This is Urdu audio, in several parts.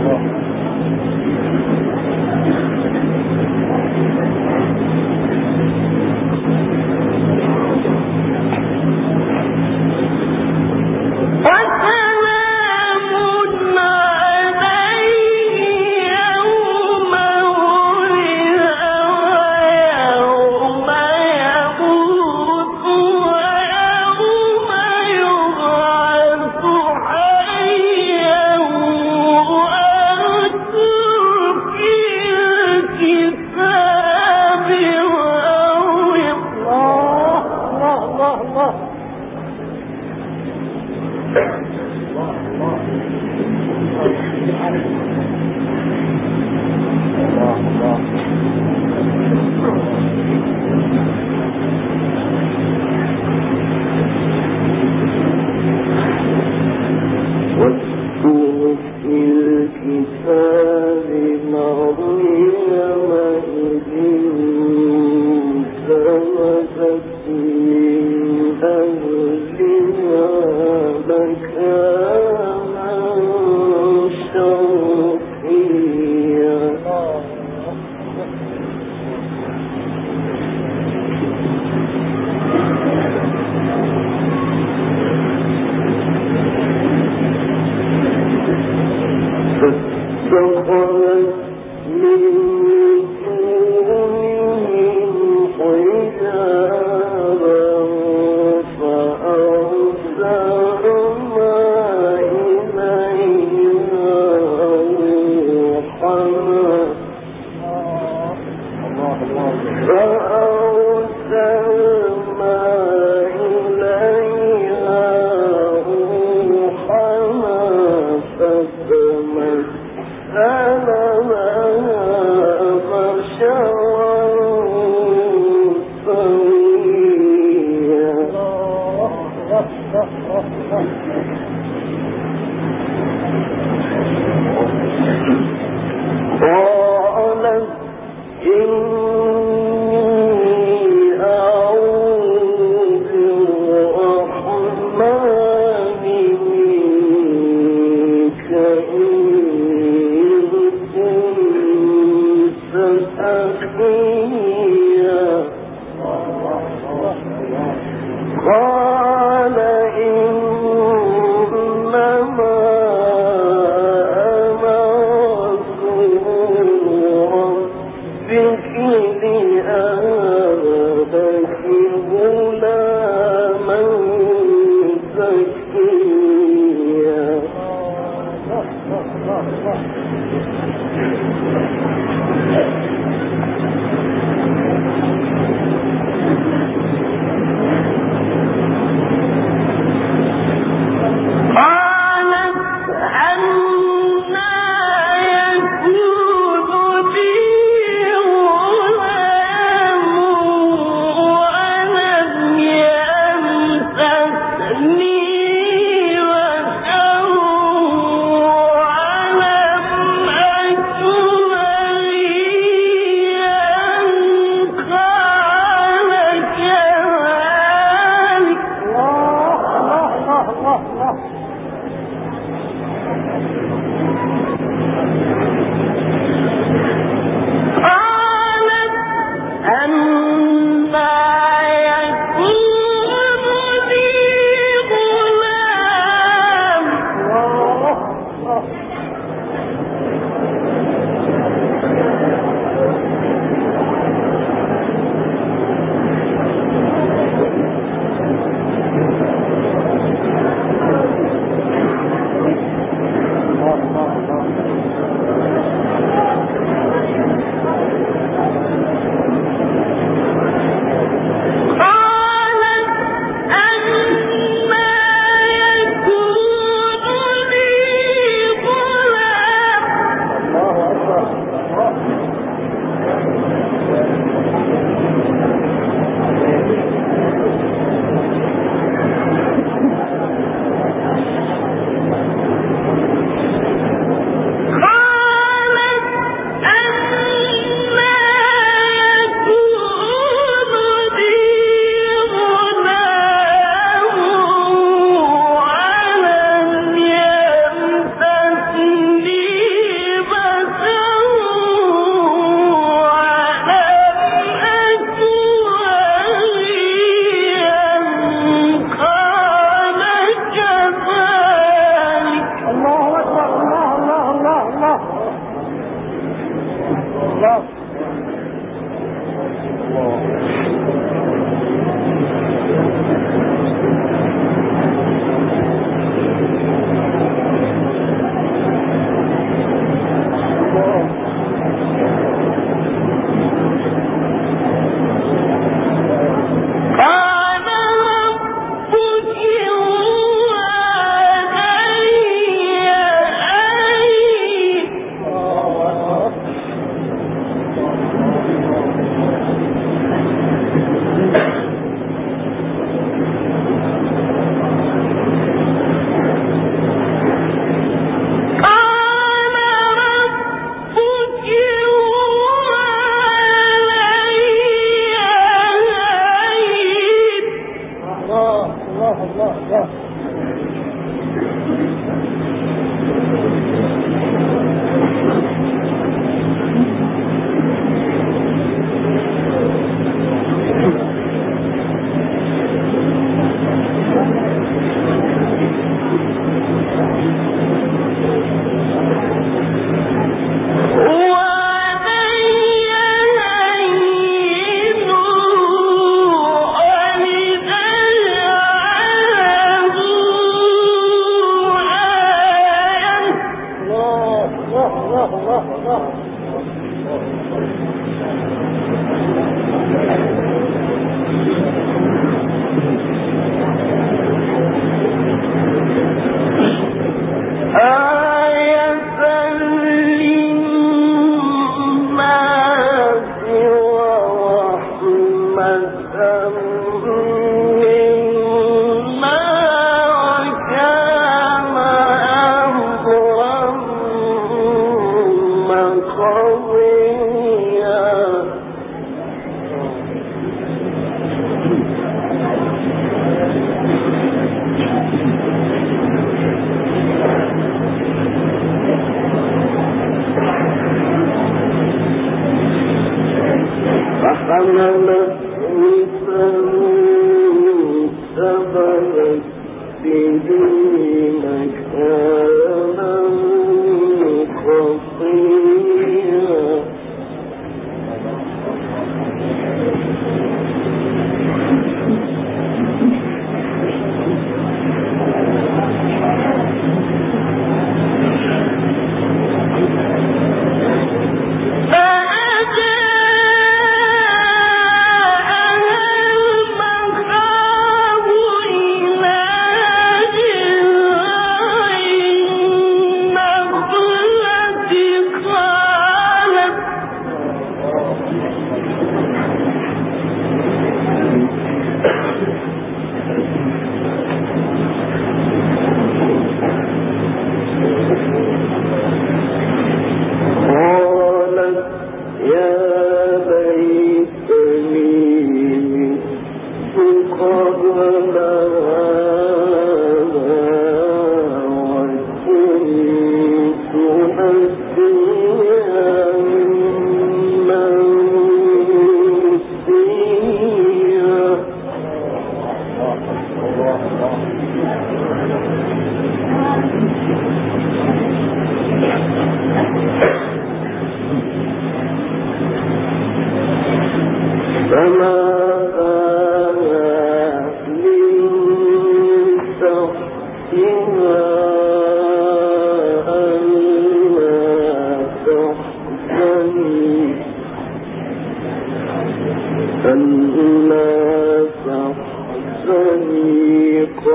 الله وَأَلَمْ إِنَّ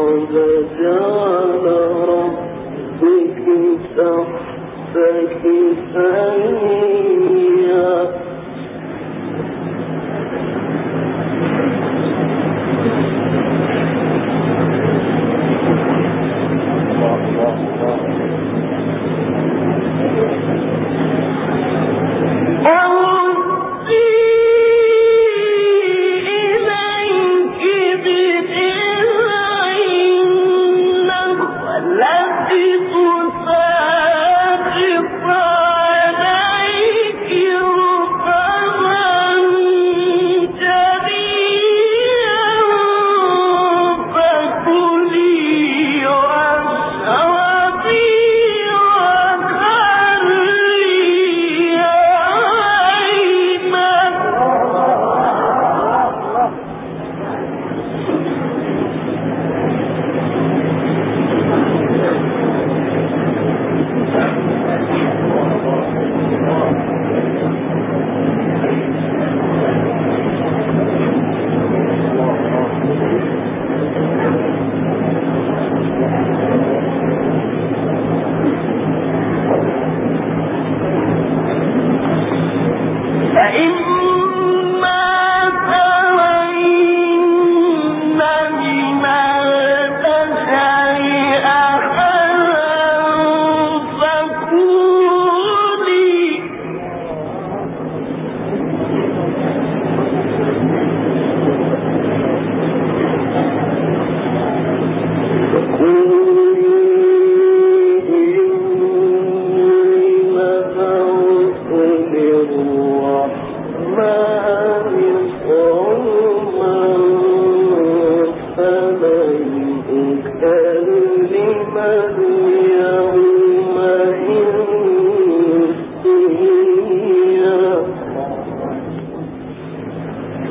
فجعل ربك سحفك سحفا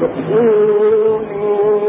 تؤمنون